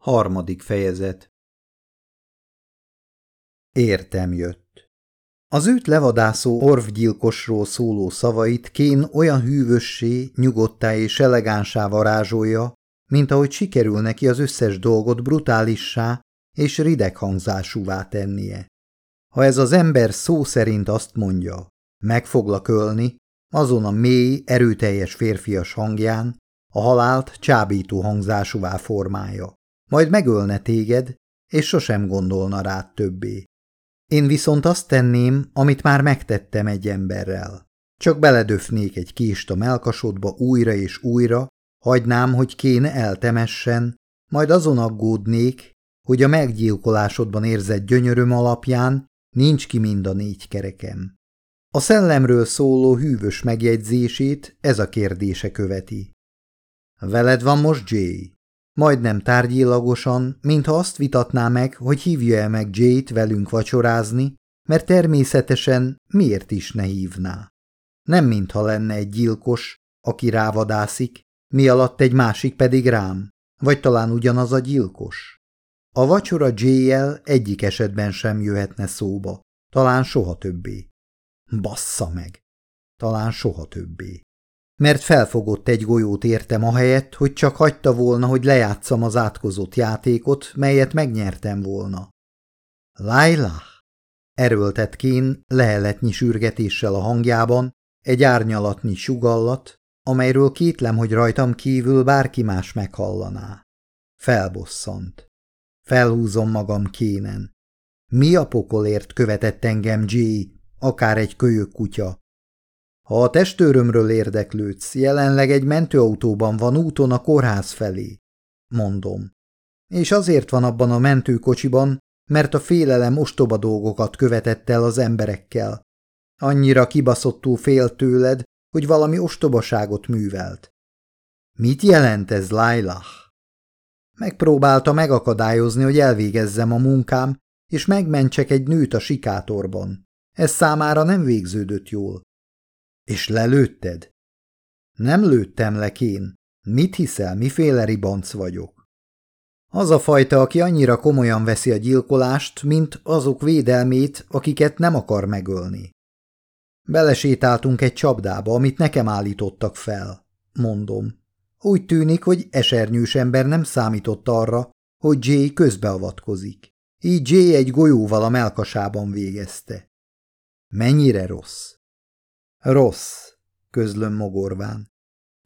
Harmadik fejezet Értem jött. Az őt levadászó orvgyilkosról szóló szavait Kén olyan hűvössé, nyugodtá és elegánsá varázsolja, mint ahogy sikerül neki az összes dolgot brutálissá és rideg hangzásúvá tennie. Ha ez az ember szó szerint azt mondja, meg foglak ölni, azon a mély, erőteljes férfias hangján a halált csábító hangzásúvá formája. Majd megölne téged, és sosem gondolna rád többé. Én viszont azt tenném, amit már megtettem egy emberrel. Csak beledöfnék egy kést a melkasodba újra és újra, hagynám, hogy kéne eltemessen, majd azon aggódnék, hogy a meggyilkolásodban érzett gyönyöröm alapján nincs ki mind a négy kerekem. A szellemről szóló hűvös megjegyzését ez a kérdése követi. Veled van most Jay? Majdnem tárgyilagosan, mintha azt vitatná meg, hogy hívja el meg Jay-t velünk vacsorázni, mert természetesen miért is ne hívná. Nem mintha lenne egy gyilkos, aki rávadászik, mi alatt egy másik pedig rám, vagy talán ugyanaz a gyilkos. A vacsora Jay-el egyik esetben sem jöhetne szóba, talán soha többé. Bassza meg! Talán soha többé mert felfogott egy golyót értem ahelyett, hogy csak hagyta volna, hogy lejátszam az átkozott játékot, melyet megnyertem volna. Laila! Erőltett Kén leheletnyi sürgetéssel a hangjában, egy árnyalatnyi sugallat, amelyről kétlem, hogy rajtam kívül bárki más meghallaná. Felbosszant. Felhúzom magam kénen. Mi a pokolért követett engem Jay, akár egy kölyök kutya, ha a testőrömről érdeklődsz, jelenleg egy mentőautóban van úton a kórház felé, mondom. És azért van abban a mentőkocsiban, mert a félelem ostoba dolgokat követett el az emberekkel. Annyira kibaszottul fél tőled, hogy valami ostobaságot művelt. Mit jelent ez, Lailah? Megpróbálta megakadályozni, hogy elvégezzem a munkám, és megmentsek egy nőt a sikátorban. Ez számára nem végződött jól. És lelőtted? Nem lőttem le, Kén. Mit hiszel, miféle ribanc vagyok? Az a fajta, aki annyira komolyan veszi a gyilkolást, mint azok védelmét, akiket nem akar megölni. Belesétáltunk egy csapdába, amit nekem állítottak fel, mondom. Úgy tűnik, hogy esernyős ember nem számított arra, hogy Jay közbeavatkozik. Így Jay egy golyóval a melkasában végezte. Mennyire rossz? Rossz, közlöm mogorván.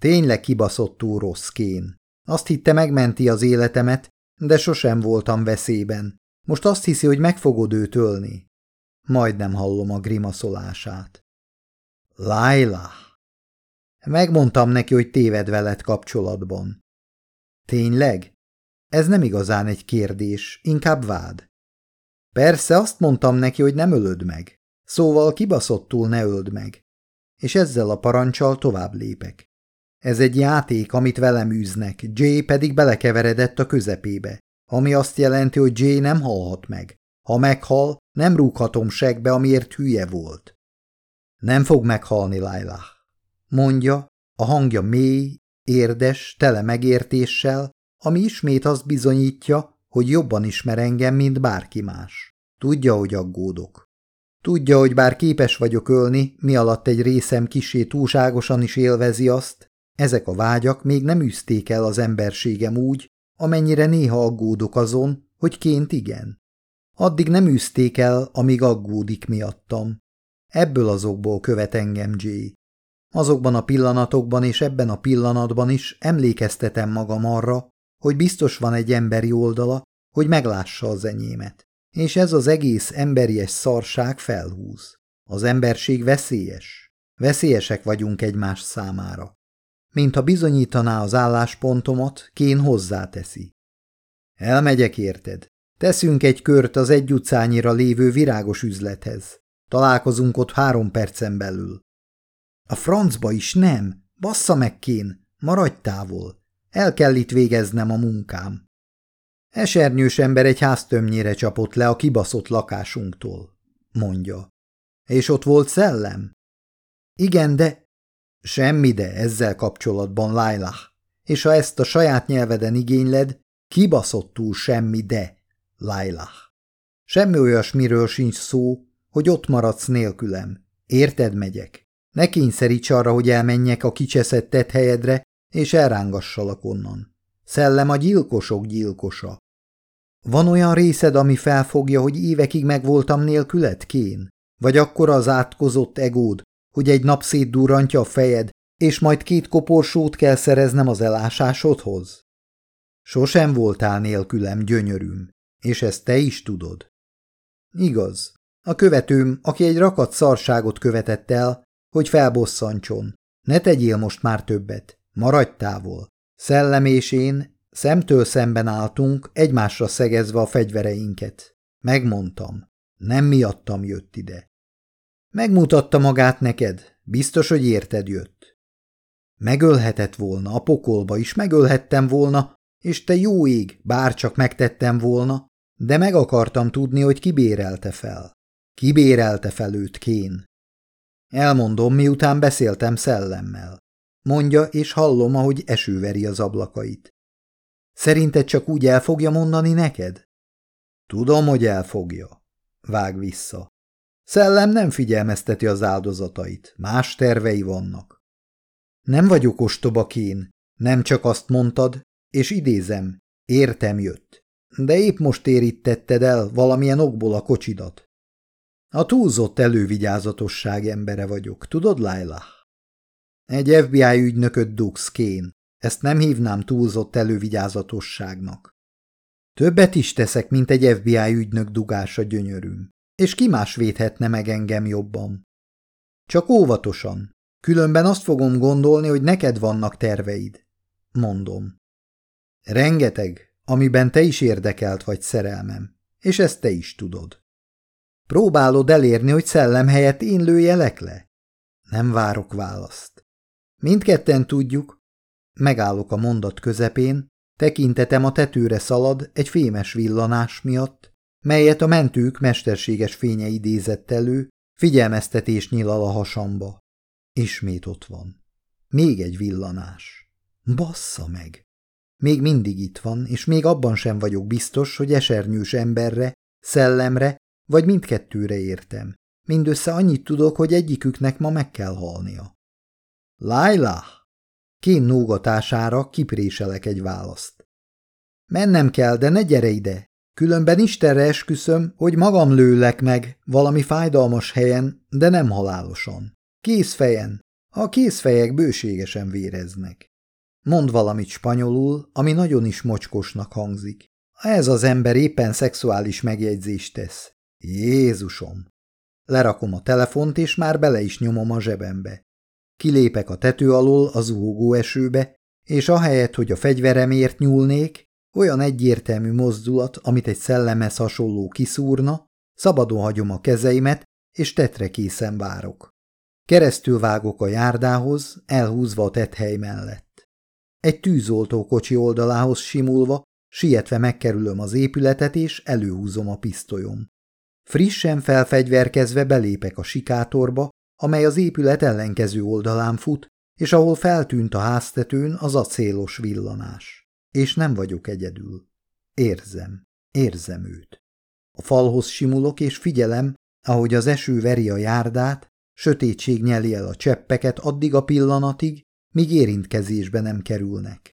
Tényleg kibaszottú rossz kén. Azt hitte megmenti az életemet, de sosem voltam veszélyben. Most azt hiszi, hogy meg fogod őt ölni. Majdnem hallom a grimaszolását. Laila! Megmondtam neki, hogy téved veled kapcsolatban. Tényleg? Ez nem igazán egy kérdés, inkább vád. Persze azt mondtam neki, hogy nem ölöd meg. Szóval kibaszottul ne öld meg és ezzel a parancsal tovább lépek. Ez egy játék, amit velem űznek, Jay pedig belekeveredett a közepébe, ami azt jelenti, hogy Jay nem halhat meg. Ha meghal, nem rúghatom segbe, amiért hülye volt. Nem fog meghalni, Lailah. Mondja, a hangja mély, érdes, tele megértéssel, ami ismét azt bizonyítja, hogy jobban ismer engem, mint bárki más. Tudja, hogy aggódok. Tudja, hogy bár képes vagyok ölni, mi alatt egy részem kisé túlságosan is élvezi azt, ezek a vágyak még nem üzték el az emberségem úgy, amennyire néha aggódok azon, hogy ként igen. Addig nem üzték el, amíg aggódik miattam. Ebből azokból követ engem Jay. Azokban a pillanatokban és ebben a pillanatban is emlékeztetem magam arra, hogy biztos van egy emberi oldala, hogy meglássa az enyémet. És ez az egész emberies szarság felhúz. Az emberség veszélyes. Veszélyesek vagyunk egymás számára. Mint ha bizonyítaná az álláspontomat, Kén hozzáteszi. Elmegyek érted. Teszünk egy kört az egy utcányira lévő virágos üzlethez. Találkozunk ott három percen belül. A francba is nem. Bassza meg, Kén. Maradj távol. El kell itt végeznem a munkám. Esernyős ember egy háztömnyére csapott le a kibaszott lakásunktól, mondja. És ott volt szellem? Igen, de... Semmi de ezzel kapcsolatban, Lailah. És ha ezt a saját nyelveden igényled, Kibaszottul semmi de, Lailah. Semmi olyasmiről sincs szó, hogy ott maradsz nélkülem. Érted, megyek? Ne kényszeríts arra, hogy elmenjek a kicseszett helyedre, és elrángassalak onnan. Szellem a gyilkosok gyilkosa. Van olyan részed, ami felfogja, hogy évekig megvoltam nélkület, Kén? Vagy akkor az átkozott egód, hogy egy nap szétdurrantja a fejed, és majd két koporsót kell szereznem az elásásodhoz? Sosem voltál nélkülem, gyönyörűm, és ezt te is tudod. Igaz, a követőm, aki egy rakat szarságot követett el, hogy felbosszantson. Ne tegyél most már többet, maradj távol. Szellem és én szemtől szemben álltunk, egymásra szegezve a fegyvereinket. Megmondtam, nem miattam jött ide. Megmutatta magát neked, biztos, hogy érted jött. Megölhetett volna, a pokolba is megölhettem volna, és te jó ég, bárcsak megtettem volna, de meg akartam tudni, hogy kibérelte fel. Kibérelte fel őt Kén. Elmondom, miután beszéltem szellemmel. Mondja, és hallom, ahogy esőveri az ablakait. Szerinted csak úgy el fogja mondani neked? Tudom, hogy elfogja. Vág vissza. Szellem nem figyelmezteti az áldozatait, más tervei vannak. Nem vagyok ostoba kén, nem csak azt mondtad, és idézem, értem jött. De épp most térítetted el valamilyen okból a kocsidat. A túlzott elővigyázatosság embere vagyok, tudod, Laila? Egy FBI ügynököt dugsz, Kén. Ezt nem hívnám túlzott elővigyázatosságnak. Többet is teszek, mint egy FBI ügynök dugása gyönyörűm. És ki más védhetne meg engem jobban? Csak óvatosan. Különben azt fogom gondolni, hogy neked vannak terveid. Mondom. Rengeteg, amiben te is érdekelt vagy szerelmem, és ezt te is tudod. Próbálod elérni, hogy szellem helyett én lőjelek le? Nem várok választ. Mindketten tudjuk. Megállok a mondat közepén, tekintetem a tetőre szalad egy fémes villanás miatt, melyet a mentők mesterséges fénye idézett elő, figyelmeztetés nyilal a hasamba. Ismét ott van. Még egy villanás. Bassza meg! Még mindig itt van, és még abban sem vagyok biztos, hogy esernyős emberre, szellemre vagy mindkettőre értem. Mindössze annyit tudok, hogy egyiküknek ma meg kell halnia. Laila! Kén nógatására kipréselek egy választ. Mennem kell, de ne gyere ide. Különben Istenre esküszöm, hogy magam lőlek meg valami fájdalmas helyen, de nem halálosan. Készfejen. A készfejek bőségesen véreznek. Mond valamit spanyolul, ami nagyon is mocskosnak hangzik. Ez az ember éppen szexuális megjegyzést tesz. Jézusom! Lerakom a telefont, és már bele is nyomom a zsebembe. Kilépek a tető alól az zuhogó esőbe, és ahelyett, hogy a fegyveremért nyúlnék, olyan egyértelmű mozdulat, amit egy szellemhez hasonló kiszúrna, szabadon hagyom a kezeimet, és tetre készen várok. Keresztül vágok a járdához, elhúzva a tethely mellett. Egy tűzoltó oldalához simulva, sietve megkerülöm az épületet, és előhúzom a pisztolyom. Frissen felfegyverkezve belépek a sikátorba, amely az épület ellenkező oldalán fut, és ahol feltűnt a háztetőn az acélos villanás. És nem vagyok egyedül. Érzem, érzem őt. A falhoz simulok, és figyelem, ahogy az eső veri a járdát, sötétség nyeli el a cseppeket addig a pillanatig, míg érintkezésbe nem kerülnek.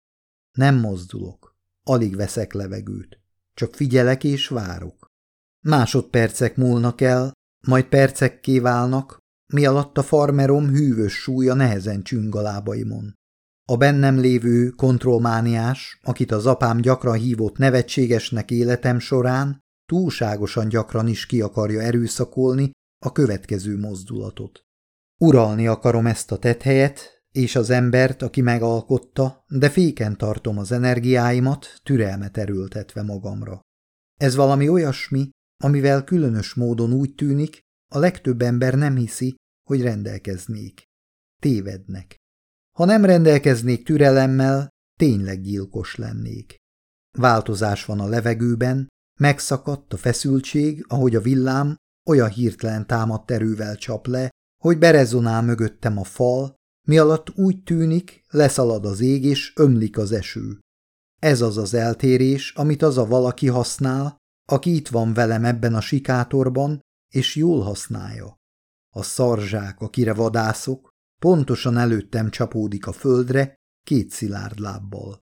Nem mozdulok, alig veszek levegőt, csak figyelek és várok. Másodpercek múlnak el, majd percekké válnak, mi alatt a farmerom hűvös súlya nehezen csüng a lábaimon. A bennem lévő kontrollmániás, akit az apám gyakran hívott nevetségesnek életem során, túlságosan gyakran is ki akarja erőszakolni a következő mozdulatot. Uralni akarom ezt a tethelyet, és az embert, aki megalkotta, de féken tartom az energiáimat, türelmet erőltetve magamra. Ez valami olyasmi, amivel különös módon úgy tűnik, a legtöbb ember nem hiszi, hogy rendelkeznék. Tévednek. Ha nem rendelkeznék türelemmel, tényleg gyilkos lennék. Változás van a levegőben, megszakadt a feszültség, ahogy a villám olyan hirtelen támadt erővel csap le, hogy berezonál mögöttem a fal, mi alatt úgy tűnik, leszalad az ég és ömlik az eső. Ez az az eltérés, amit az a valaki használ, aki itt van velem ebben a sikátorban, és jól használja. A szarzsák, akire vadászok, pontosan előttem csapódik a földre két szilárd lábbal.